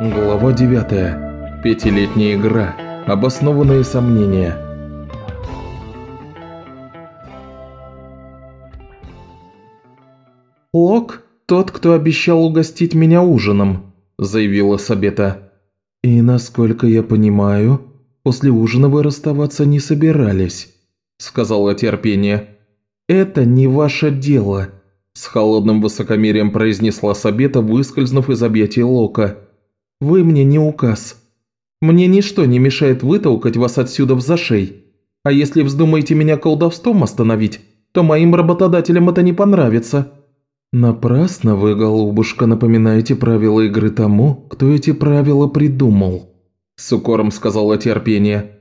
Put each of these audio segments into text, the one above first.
Глава 9. Пятилетняя игра. Обоснованные сомнения. «Лок – тот, кто обещал угостить меня ужином», – заявила Сабета. «И насколько я понимаю, после ужина вы расставаться не собирались», – сказала терпение. «Это не ваше дело», – с холодным высокомерием произнесла Сабета, выскользнув из объятий Лока. «Вы мне не указ. Мне ничто не мешает вытолкать вас отсюда в зашей. А если вздумаете меня колдовством остановить, то моим работодателям это не понравится». «Напрасно вы, голубушка, напоминаете правила игры тому, кто эти правила придумал», – с укором сказала терпение.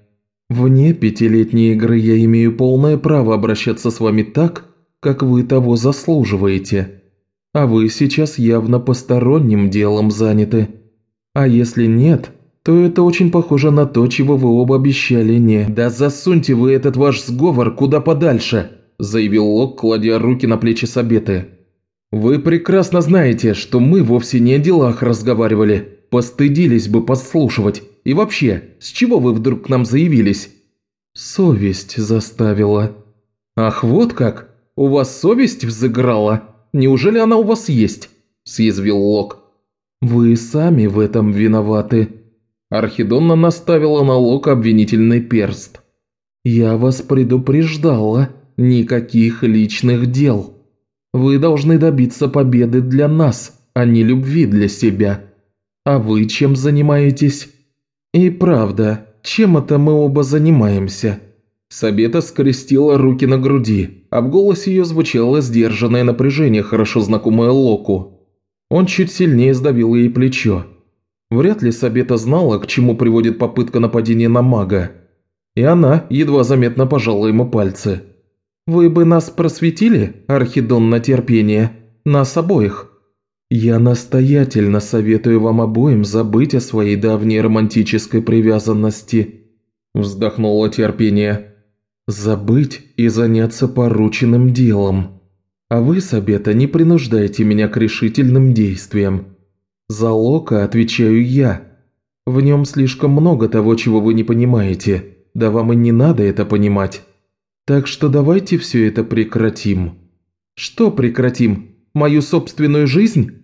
«Вне пятилетней игры я имею полное право обращаться с вами так, как вы того заслуживаете. А вы сейчас явно посторонним делом заняты. А если нет, то это очень похоже на то, чего вы оба обещали не...» «Да засуньте вы этот ваш сговор куда подальше», – заявил Лок, кладя руки на плечи Сабеты. «Вы прекрасно знаете, что мы вовсе не о делах разговаривали. Постыдились бы подслушивать. И вообще, с чего вы вдруг к нам заявились?» «Совесть заставила». «Ах, вот как? У вас совесть взыграла? Неужели она у вас есть?» – съязвил Лок. «Вы сами в этом виноваты». Архидонна наставила на Лока обвинительный перст. «Я вас предупреждала. Никаких личных дел». Вы должны добиться победы для нас, а не любви для себя. А вы чем занимаетесь? И правда, чем это мы оба занимаемся?» Сабета скрестила руки на груди, а в голосе ее звучало сдержанное напряжение, хорошо знакомое Локу. Он чуть сильнее сдавил ей плечо. Вряд ли Сабета знала, к чему приводит попытка нападения на мага. И она едва заметно пожала ему пальцы. Вы бы нас просветили, Архидон, на терпение? Нас обоих?» «Я настоятельно советую вам обоим забыть о своей давней романтической привязанности», – вздохнуло терпение. «Забыть и заняться порученным делом. А вы, Сабета, не принуждайте меня к решительным действиям. За Лока отвечаю я. В нем слишком много того, чего вы не понимаете, да вам и не надо это понимать». Так что давайте все это прекратим. Что прекратим? Мою собственную жизнь?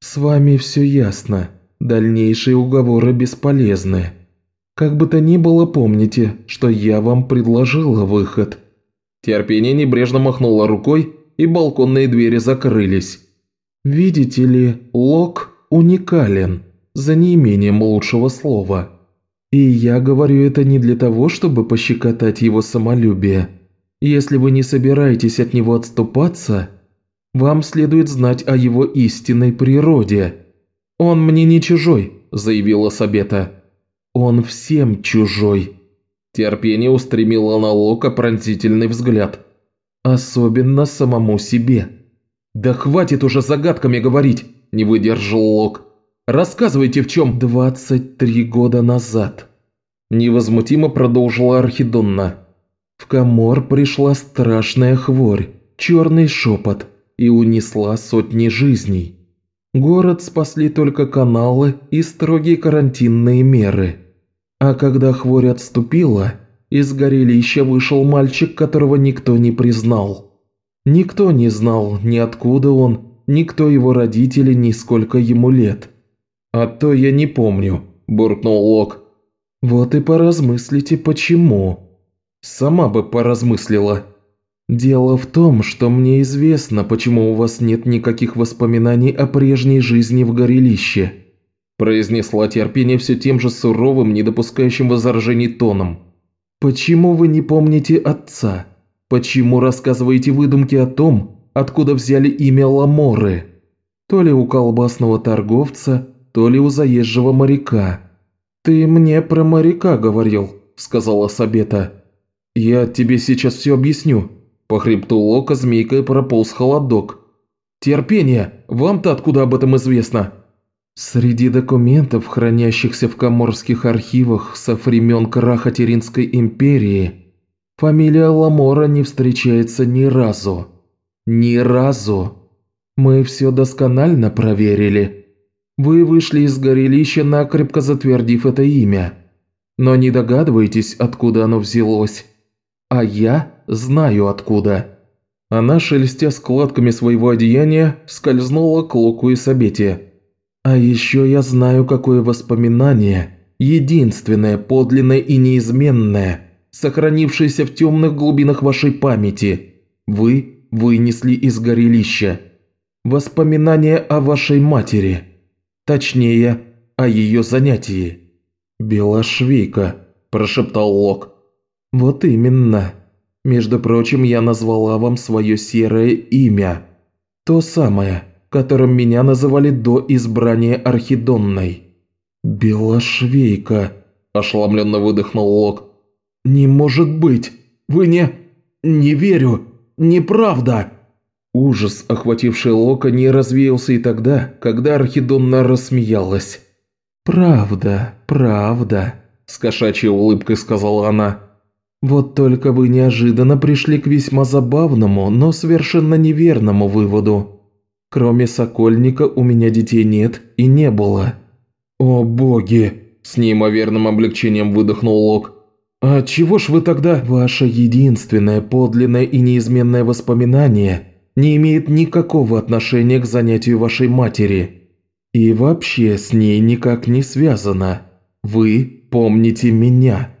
С вами все ясно. Дальнейшие уговоры бесполезны. Как бы то ни было, помните, что я вам предложила выход. Терпение небрежно махнуло рукой, и балконные двери закрылись. Видите ли, Лок уникален, за неимением лучшего слова. И я говорю это не для того, чтобы пощекотать его самолюбие. Если вы не собираетесь от него отступаться, вам следует знать о его истинной природе. Он мне не чужой», – заявила Сабета. «Он всем чужой». Терпение устремило на Лока пронзительный взгляд. «Особенно самому себе». «Да хватит уже загадками говорить», – не выдержал Лок. «Рассказывайте, в чем...» «Двадцать три года назад», – невозмутимо продолжила Архидонна. В Камор пришла страшная хворь, черный шепот, и унесла сотни жизней. Город спасли только каналы и строгие карантинные меры. А когда хворь отступила, из горелища вышел мальчик, которого никто не признал. Никто не знал ни откуда он, никто его родители, ни сколько ему лет. «А то я не помню», – буркнул Лок. «Вот и поразмыслите, почему». Сама бы поразмыслила. Дело в том, что мне известно, почему у вас нет никаких воспоминаний о прежней жизни в горелище», произнесла терпение все тем же суровым, не допускающим возражений тоном. «Почему вы не помните отца? Почему рассказываете выдумки о том, откуда взяли имя Ламоры? То ли у колбасного торговца, то ли у заезжего моряка». «Ты мне про моряка говорил», – сказала Сабета. «Я тебе сейчас все объясню». По хребту Лока змейкой прополз холодок. «Терпение! Вам-то откуда об этом известно?» Среди документов, хранящихся в коморских архивах со времен краха Теринской империи, фамилия Ламора не встречается ни разу. Ни разу. Мы все досконально проверили. Вы вышли из горелища, накрепко затвердив это имя. Но не догадываетесь, откуда оно взялось. А я знаю откуда». Она, шелестя складками своего одеяния, скользнула к Луку и Сабете. «А еще я знаю, какое воспоминание, единственное, подлинное и неизменное, сохранившееся в темных глубинах вашей памяти, вы вынесли из горелища. Воспоминание о вашей матери. Точнее, о ее занятии». «Белошвейка», – прошептал Лок. «Вот именно. Между прочим, я назвала вам свое серое имя. То самое, которым меня называли до избрания Архидонной». «Белошвейка», – ошеломленно выдохнул Лок. «Не может быть! Вы не... не верю! Неправда!» Ужас, охвативший Лока, не развеялся и тогда, когда Архидонна рассмеялась. «Правда, правда», – с кошачьей улыбкой сказала она. «Вот только вы неожиданно пришли к весьма забавному, но совершенно неверному выводу. Кроме Сокольника у меня детей нет и не было». «О боги!» – с неимоверным облегчением выдохнул Лок. «А чего ж вы тогда...» «Ваше единственное, подлинное и неизменное воспоминание не имеет никакого отношения к занятию вашей матери. И вообще с ней никак не связано. Вы помните меня».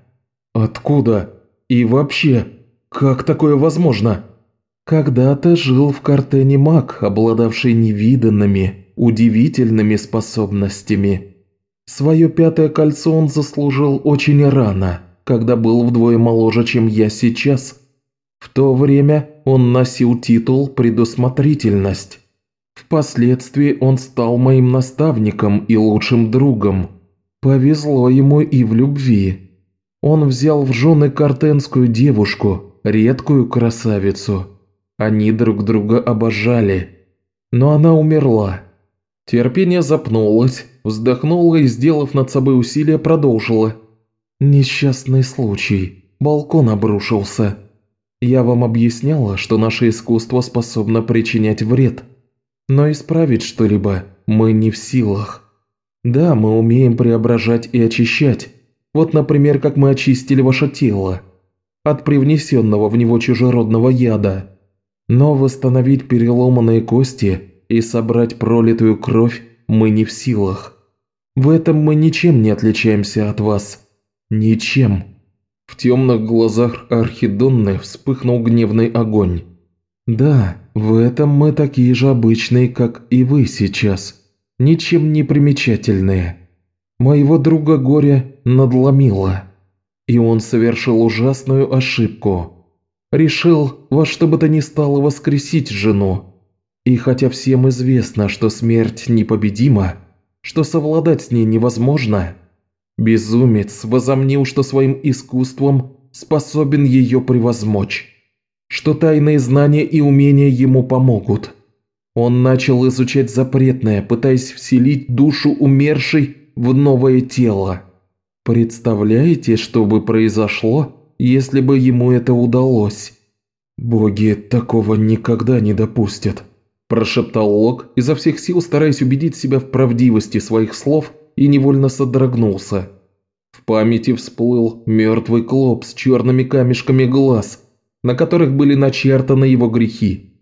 «Откуда?» И вообще, как такое возможно? Когда-то жил в Картене маг, обладавший невиданными, удивительными способностями. Свое пятое кольцо он заслужил очень рано, когда был вдвое моложе, чем я сейчас. В то время он носил титул «Предусмотрительность». Впоследствии он стал моим наставником и лучшим другом. Повезло ему и в любви. Он взял в жены картенскую девушку, редкую красавицу. Они друг друга обожали. Но она умерла. Терпение запнулось, вздохнула и, сделав над собой усилие, продолжила. «Несчастный случай. Балкон обрушился. Я вам объясняла, что наше искусство способно причинять вред. Но исправить что-либо мы не в силах. Да, мы умеем преображать и очищать, вот, например, как мы очистили ваше тело от привнесенного в него чужеродного яда. Но восстановить переломанные кости и собрать пролитую кровь мы не в силах. В этом мы ничем не отличаемся от вас. Ничем». В темных глазах Архидонны вспыхнул гневный огонь. «Да, в этом мы такие же обычные, как и вы сейчас. Ничем не примечательные. Моего друга горе надломило, и он совершил ужасную ошибку. Решил во что бы то ни стало воскресить жену. И хотя всем известно, что смерть непобедима, что совладать с ней невозможно, безумец возомнил, что своим искусством способен ее превозмочь, что тайные знания и умения ему помогут. Он начал изучать запретное, пытаясь вселить душу умершей в новое тело. Представляете, что бы произошло, если бы ему это удалось? Боги такого никогда не допустят, прошептал Лок, изо всех сил стараясь убедить себя в правдивости своих слов и невольно содрогнулся. В памяти всплыл мертвый клоп с черными камешками глаз, на которых были начертаны его грехи.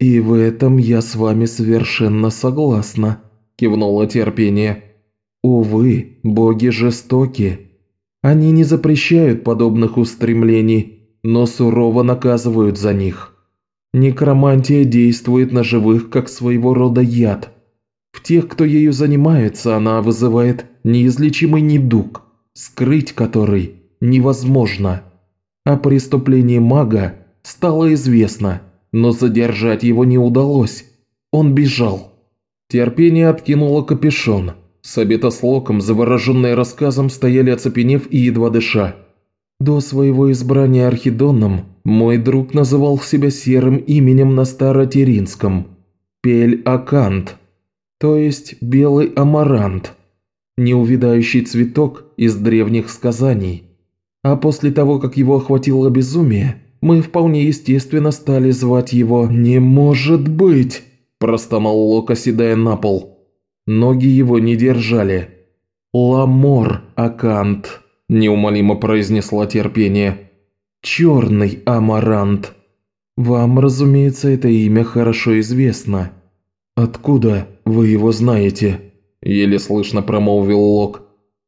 «И в этом я с вами совершенно согласна», – кивнуло терпение. Увы, боги жестоки. Они не запрещают подобных устремлений, но сурово наказывают за них. Некромантия действует на живых как своего рода яд. В тех, кто ею занимается, она вызывает неизлечимый недуг, скрыть который невозможно. О преступлении мага стало известно, но задержать его не удалось. Он бежал. Терпение откинуло капюшон – Сабета с Локом, завороженные рассказом, стояли оцепенев и едва дыша. До своего избрания Архидоном мой друг называл себя серым именем на старотеринском – Пель-Акант, то есть белый амарант, неувидающий цветок из древних сказаний. А после того, как его охватило безумие, мы вполне естественно стали звать его «Не может быть!» – простонал Лок, оседая на пол. Ноги его не держали. «Ламор Акант», – неумолимо произнесла терпение. «Черный Амарант. Вам, разумеется, это имя хорошо известно. Откуда вы его знаете?» – еле слышно промолвил Лок.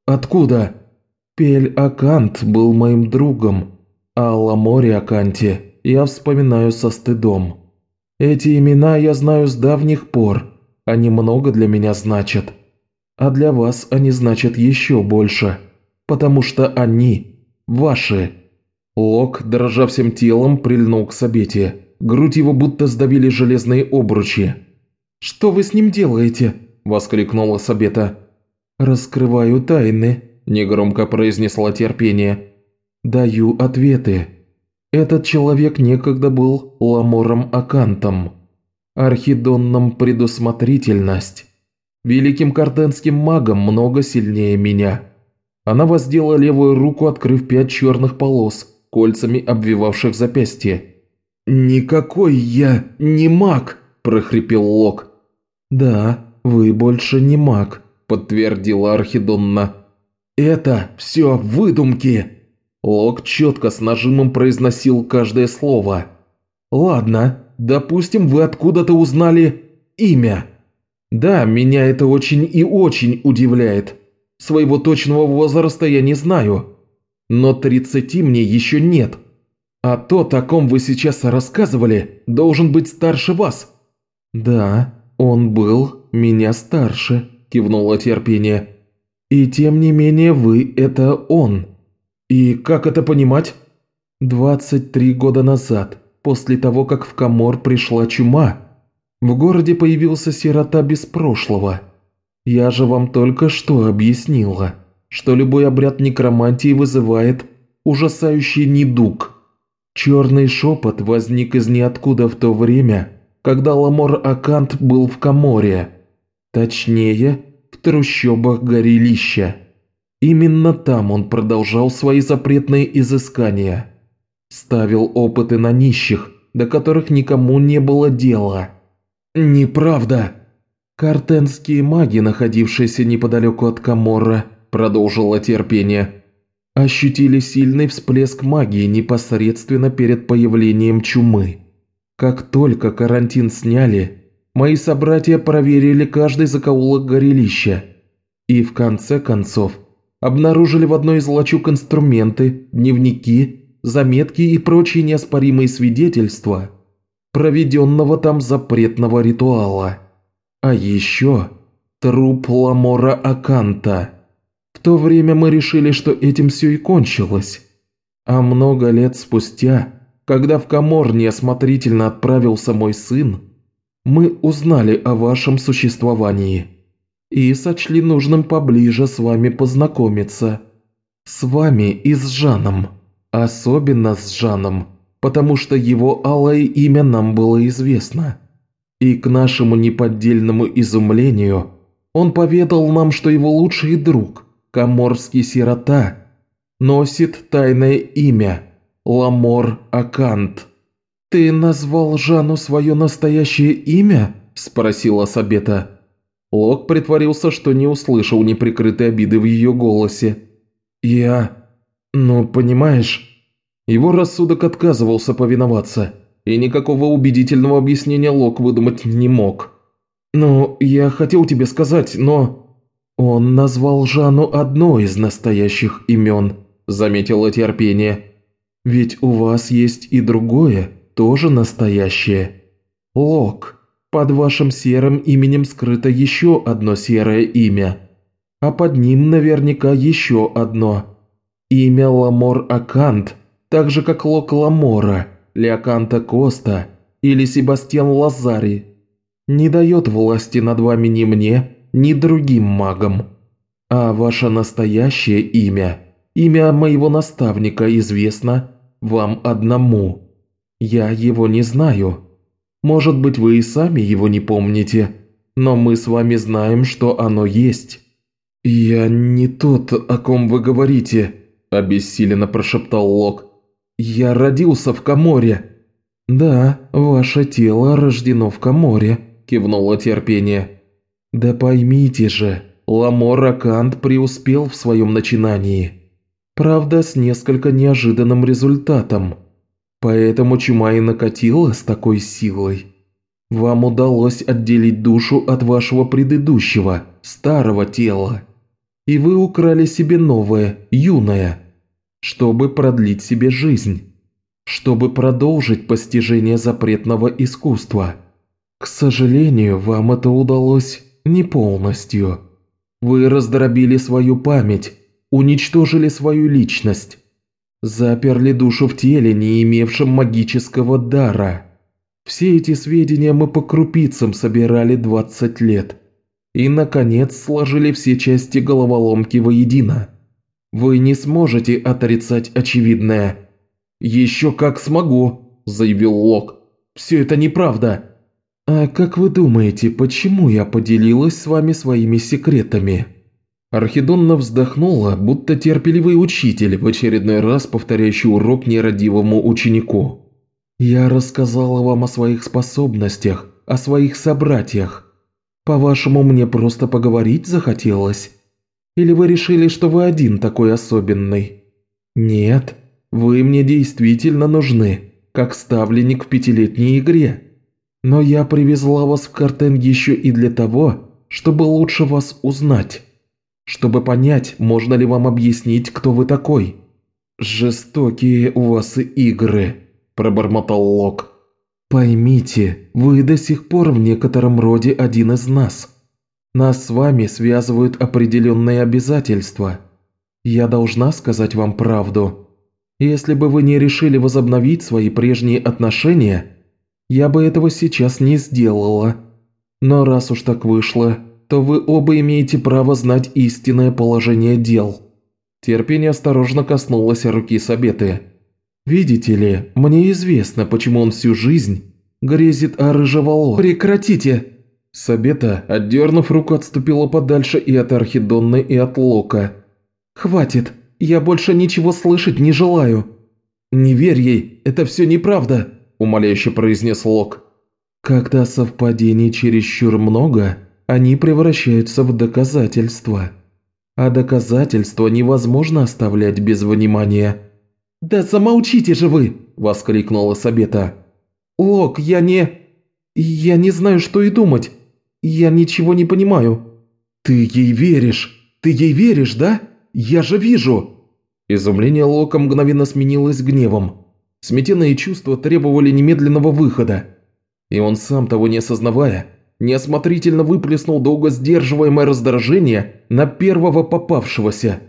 «Откуда?» «Пель Акант был моим другом, а Ламоре Аканте я вспоминаю со стыдом. Эти имена я знаю с давних пор, они много для меня значат. А для вас они значат еще больше, потому что они ваши». Лок, дрожа всем телом, прильнул к Сабете. Грудь его будто сдавили железные обручи. «Что вы с ним делаете?» – воскликнула Сабета. «Раскрываю тайны», – негромко произнесла терпение. «Даю ответы. Этот человек некогда был Ламором Акантом, Архидонном предусмотрительность, великим картенским магом много сильнее меня». Она воздела левую руку, открыв пять черных полос, кольцами обвивавших запястье. «Никакой я не маг!» – прохрипел Лок. «Да, вы больше не маг», – подтвердила Архидонна. «Это все выдумки!» Лок четко с нажимом произносил каждое слово. «Ладно, допустим, вы откуда-то узнали имя. Да, меня это очень и очень удивляет. Своего точного возраста я не знаю, но 30 мне еще нет. А то, о ком вы сейчас рассказывали, должен быть старше вас». «Да, он был меня старше», – кивнуло терпение. «И тем не менее вы – это он». «И как это понимать?» «23 года назад, после того, как в Камор пришла чума, в городе появился сирота без прошлого. Я же вам только что объяснила» что любой обряд некромантии вызывает ужасающий недуг. Черный шепот возник из ниоткуда в то время, когда Ламор Акант был в Каморе. Точнее, в трущобах горелища. Именно там он продолжал свои запретные изыскания. Ставил опыты на нищих, до которых никому не было дела. «Неправда!» Картенские маги, находившиеся неподалеку от Камора, продолжило терпение, ощутили сильный всплеск магии непосредственно перед появлением чумы. Как только карантин сняли, мои собратья проверили каждый закоулок горелища и в конце концов обнаружили в одной из лачуг инструменты, дневники, заметки и прочие неоспоримые свидетельства проведенного там запретного ритуала. А еще труп Ламора Аканта – в то время мы решили, что этим все и кончилось. А много лет спустя, когда в Камор неосмотрительно отправился мой сын, мы узнали о вашем существовании и сочли нужным поближе с вами познакомиться. С вами и с Жаном. Особенно с Жаном, потому что его алое имя нам было известно. И к нашему неподдельному изумлению он поведал нам, что его лучший друг Каморский сирота, носит тайное имя Ламор Акант. «Ты назвал Жану свое настоящее имя?» – спросила Сабета. Лок притворился, что не услышал неприкрытой обиды в ее голосе. «Я... ну, понимаешь...» Его рассудок отказывался повиноваться, и никакого убедительного объяснения Лок выдумать не мог. «Ну, я хотел тебе сказать, но...» «Он назвал Жану одно из настоящих имен», – заметила Терпение. «Ведь у вас есть и другое, тоже настоящее. Лок. Под вашим серым именем скрыто еще одно серое имя, а под ним наверняка еще одно. Имя Ламор Акант, так же как Лок Ламора, Леоканта Коста или Себастьян Лазари, не дает власти над вами ни мне, ни другим магам. А ваше настоящее имя, имя моего наставника известно вам одному. Я его не знаю. Может быть, вы и сами его не помните, но мы с вами знаем, что оно есть». «Я не тот, о ком вы говорите», – обессиленно прошептал Лок. «Я родился в Каморе». «Да, ваше тело рождено в Каморе», – кивнула Терпение. Да поймите же, Ламор Акант преуспел в своем начинании. Правда, с несколько неожиданным результатом. Поэтому чума и накатила с такой силой. Вам удалось отделить душу от вашего предыдущего, старого тела. И вы украли себе новое, юное, чтобы продлить себе жизнь, чтобы продолжить постижение запретного искусства. К сожалению, вам это удалось не полностью. Вы раздробили свою память, уничтожили свою личность, заперли душу в теле, не имевшем магического дара. Все эти сведения мы по крупицам собирали 20 лет. И, наконец, сложили все части головоломки воедино. Вы не сможете отрицать очевидное. «Еще как смогу», – заявил Лок. «Все это неправда». «А как вы думаете, почему я поделилась с вами своими секретами?» Архидонна вздохнула, будто терпеливый учитель, в очередной раз повторяющий урок нерадивому ученику. «Я рассказала вам о своих способностях, о своих собратьях. По-вашему, мне просто поговорить захотелось? Или вы решили, что вы один такой особенный? Нет, вы мне действительно нужны, как ставленник в пятилетней игре. Но я привезла вас в Картен еще и для того, чтобы лучше вас узнать» чтобы понять, можно ли вам объяснить, кто вы такой». «Жестокие у вас игры», – пробормотал Лок. «Поймите, вы до сих пор в некотором роде один из нас. Нас с вами связывают определенные обязательства. Я должна сказать вам правду. Если бы вы не решили возобновить свои прежние отношения, я бы этого сейчас не сделала. Но раз уж так вышло, то вы оба имеете право знать истинное положение дел». Терпение осторожно коснулось руки Сабеты. «Видите ли, мне известно, почему он всю жизнь грезит о рыжеволо». «Прекратите!» Сабета, отдернув руку, отступила подальше и от Архидонны, и от Лока. «Хватит, я больше ничего слышать не желаю». «Не верь ей, это все неправда», – умоляюще произнес Лок. «Когда совпадений чересчур много, они превращаются в доказательства. А доказательства невозможно оставлять без внимания. «Да замолчите же вы!» – воскликнула Сабета. «Лок, я не... Я не знаю, что и думать. Я ничего не понимаю». «Ты ей веришь? Ты ей веришь, да? Я же вижу!» Изумление Лока мгновенно сменилось гневом. Сметенные чувства требовали немедленного выхода. И он сам того не осознавая, неосмотрительно выплеснул долго сдерживаемое раздражение на первого попавшегося.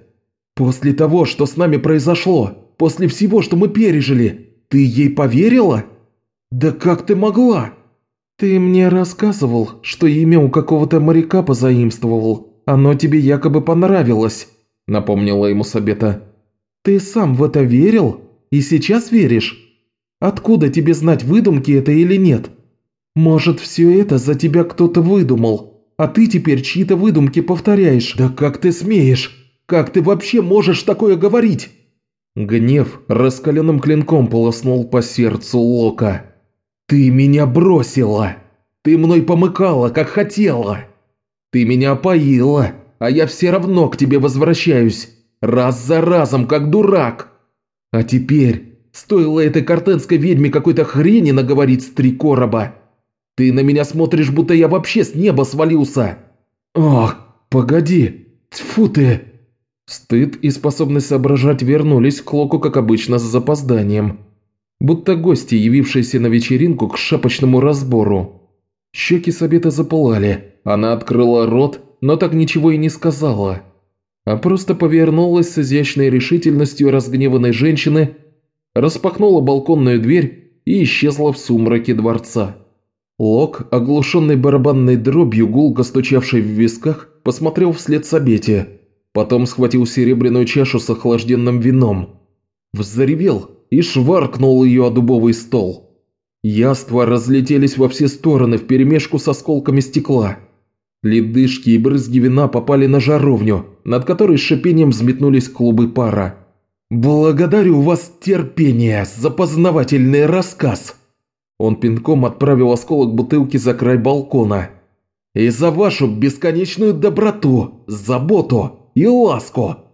«После того, что с нами произошло, после всего, что мы пережили, ты ей поверила? Да как ты могла?» «Ты мне рассказывал, что имя у какого-то моряка позаимствовал. Оно тебе якобы понравилось», – напомнила ему Сабета. «Ты сам в это верил? И сейчас веришь? Откуда тебе знать, выдумки это или нет?» Может, все это за тебя кто-то выдумал, а ты теперь чьи-то выдумки повторяешь. Да как ты смеешь? Как ты вообще можешь такое говорить?» Гнев раскаленным клинком полоснул по сердцу Лока. «Ты меня бросила! Ты мной помыкала, как хотела! Ты меня опоила, а я все равно к тебе возвращаюсь, раз за разом, как дурак! А теперь, стоило этой картенской ведьме какой-то хрени наговорить с три короба, ты на меня смотришь, будто я вообще с неба свалился!» «Ох, погоди! Тьфу ты!» Стыд и способность соображать вернулись к Локу, как обычно, с запозданием. Будто гости, явившиеся на вечеринку к шапочному разбору. Щеки Сабета запылали. Она открыла рот, но так ничего и не сказала. А просто повернулась с изящной решительностью разгневанной женщины, распахнула балконную дверь и исчезла в сумраке дворца. Лок, оглушенный барабанной дробью, гулко стучавшей в висках, посмотрел вслед Сабете. Потом схватил серебряную чашу с охлажденным вином. Взревел и шваркнул ее о дубовый стол. Яства разлетелись во все стороны вперемешку с осколками стекла. Ледышки и брызги вина попали на жаровню, над которой с шипением взметнулись клубы пара. «Благодарю вас терпение за познавательный рассказ!» Он пинком отправил осколок бутылки за край балкона. И за вашу бесконечную доброту, заботу и ласку!»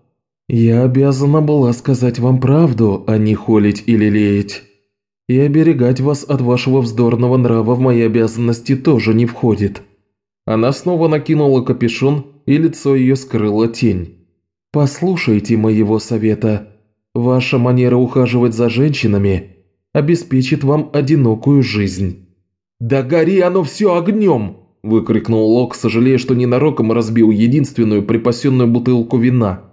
«Я обязана была сказать вам правду, а не холить или леять. И оберегать вас от вашего вздорного нрава в мои обязанности тоже не входит». Она снова накинула капюшон, и лицо ее скрыла тень. «Послушайте моего совета. Ваша манера ухаживать за женщинами обеспечит вам одинокую жизнь». «Да гори оно все огнем!» – выкрикнул Лок, сожалея, что ненароком разбил единственную припасенную бутылку вина.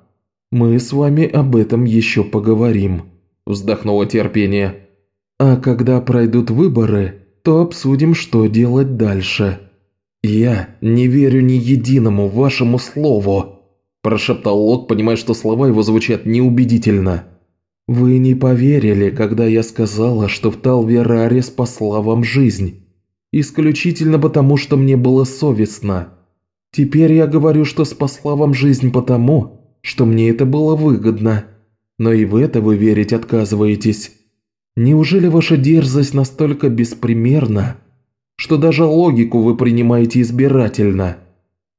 «Мы с вами об этом еще поговорим», – вздохнуло терпение. «А когда пройдут выборы, то обсудим, что делать дальше». «Я не верю ни единому вашему слову», – прошептал Лок, понимая, что слова его звучат неубедительно. «Вы не поверили, когда я сказала, что в Талвераре спасла вам жизнь. Исключительно потому, что мне было совестно. Теперь я говорю, что спасла вам жизнь потому, что мне это было выгодно. Но и в это вы верить отказываетесь. Неужели ваша дерзость настолько беспримерна?» что даже логику вы принимаете избирательно.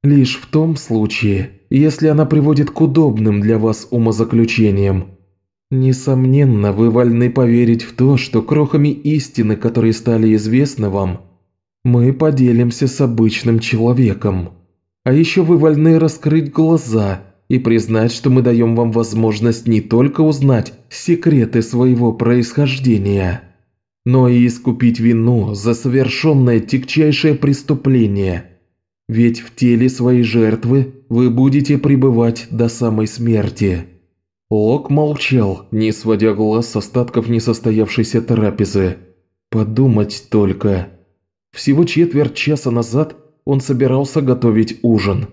Лишь в том случае, если она приводит к удобным для вас умозаключениям. Несомненно, вы вольны поверить в то, что крохами истины, которые стали известны вам, мы поделимся с обычным человеком. А еще вы вольны раскрыть глаза и признать, что мы даем вам возможность не только узнать секреты своего происхождения, но и искупить вину за совершенное тягчайшее преступление. Ведь в теле своей жертвы вы будете пребывать до самой смерти». Лок молчал, не сводя глаз с остатков несостоявшейся трапезы. Подумать только. Всего четверть часа назад он собирался готовить ужин.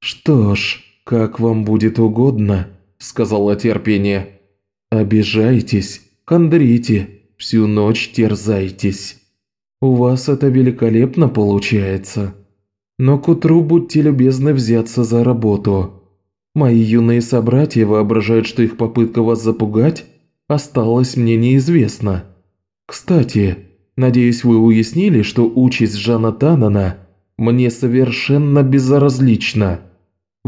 «Что ж, как вам будет угодно», – сказала терпение. «Обижайтесь, хандрите, всю ночь терзайтесь. У вас это великолепно получается. Но к утру будьте любезны взяться за работу. Мои юные собратья воображают, что их попытка вас запугать осталась мне неизвестна. Кстати, надеюсь, вы уяснили, что участь Жана Танана мне совершенно безразлична.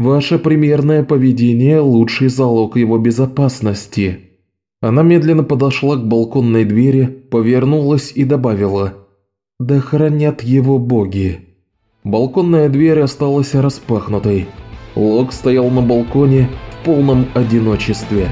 Ваше примерное поведение – лучший залог его безопасности». Она медленно подошла к балконной двери, повернулась и добавила «Да хранят его боги». Балконная дверь осталась распахнутой. Лок стоял на балконе в полном одиночестве.